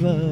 believer.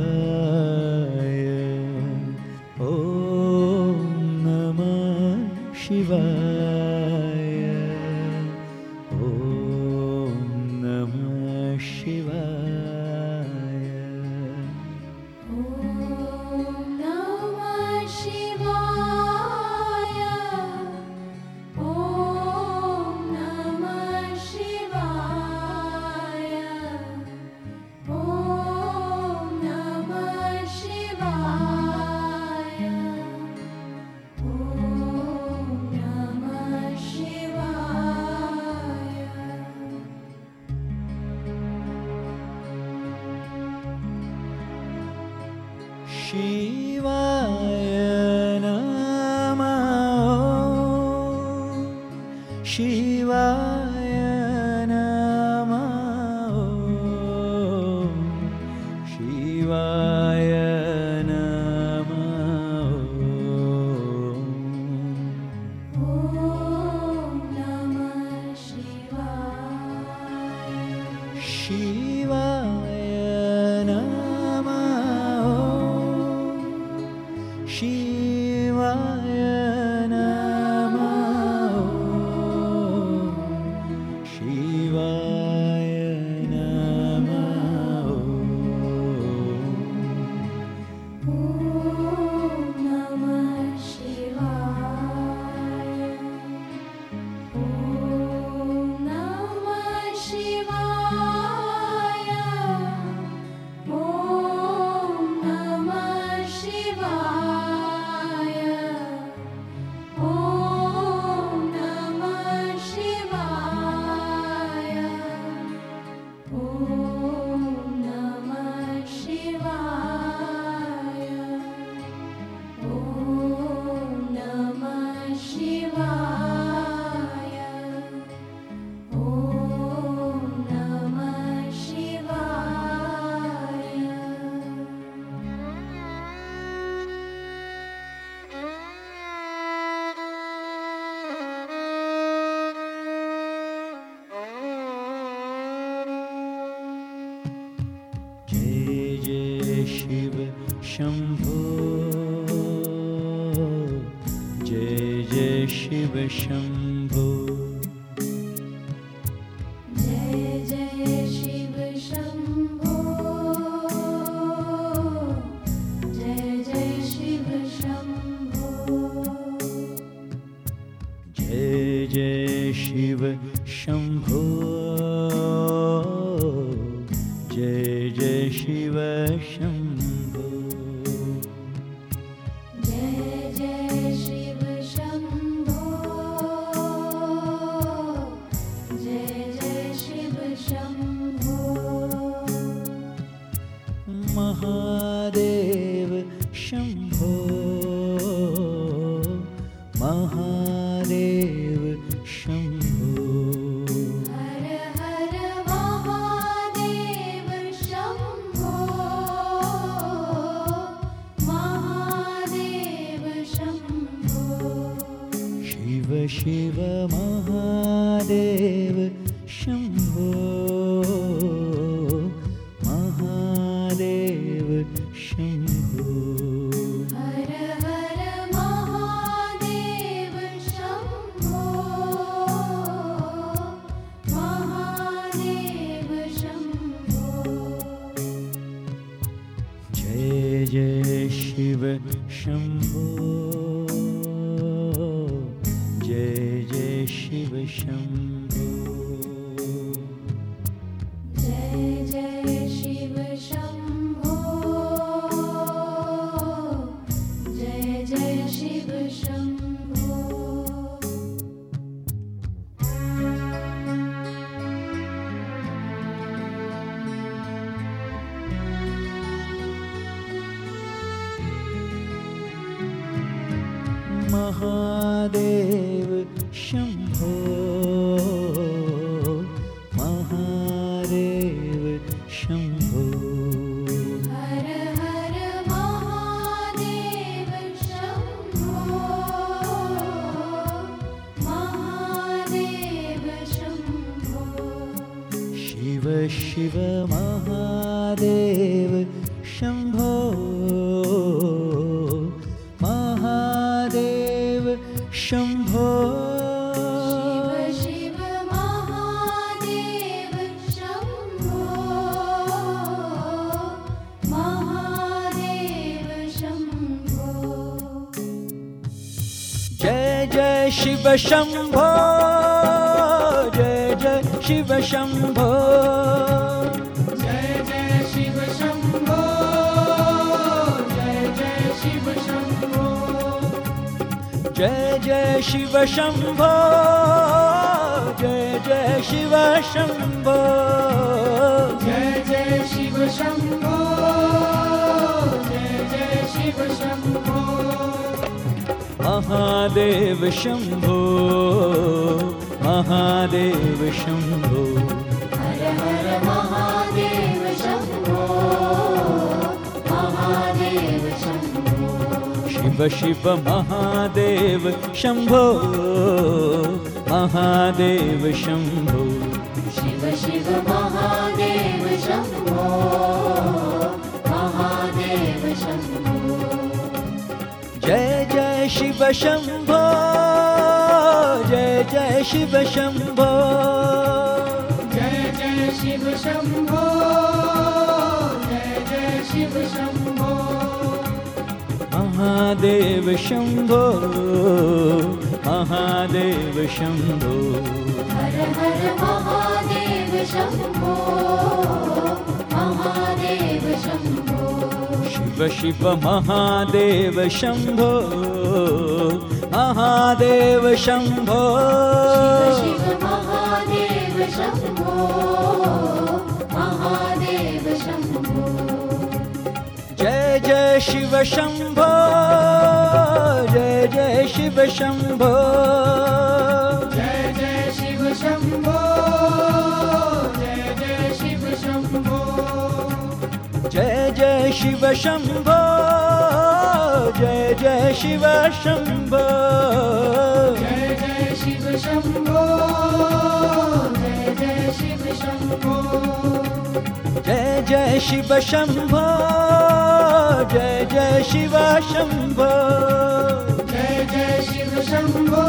शिवाय शम्भो। जय जय शिव शम्भो। जय जय शिव शम्भो। जय जय शिव शम्भो। जय जय शिव शम्भो महादेव शम्भो हर हर महादेव शम्भो महादेव शम्भो जय जय शिव शम्भो महादेव शम्भो महादेव शम्भो हर हर महादेव शम्भो महादेव शम्भो शिव शिव महादेव शम्भो शम्भो। शिव शिव महादेव शम्भो। महादेव शम्भो। जय जय शिव शम्भो जय जय शिव शम्भो जय जय शिव शम्भो जय जय शिव शम्भो जय जय शिव शम्भो महादेव शम्भो महादेव शम्भो हर हर महा शिव शिव महादेव शम्भो महादेव शम्भो शिव शिव महादेव शम्भो महादेव शम्भो जय जय शिव शम्भो जय जय शिव शम्भो महादेव शम्भो महादेव शम्भो हर हर महादेव शम्भो महादेव शम्भो शिव शिव महादेव शम्भो महादेव शम्भो शिव महादेव शम्भो महादेव शम्भो जय जय शिव शम्भो शिव शम्भो जय जय शिव शम्भो जय जय शिव शम्भो जय जय शिव शम्भो जय जय शिव शम्भो जय जय शिव शम्भो जय जय शिव शम्भो जय जय शिव शम्भो जय जय शिव शम्भो जय जय शिव शम्भो।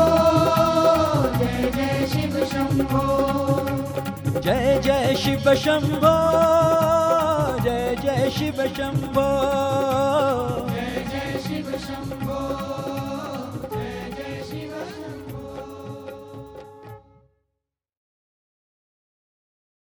जय जय शिव शम्भो। जय जय शिव शम्भो। जय जय शिव शम्भो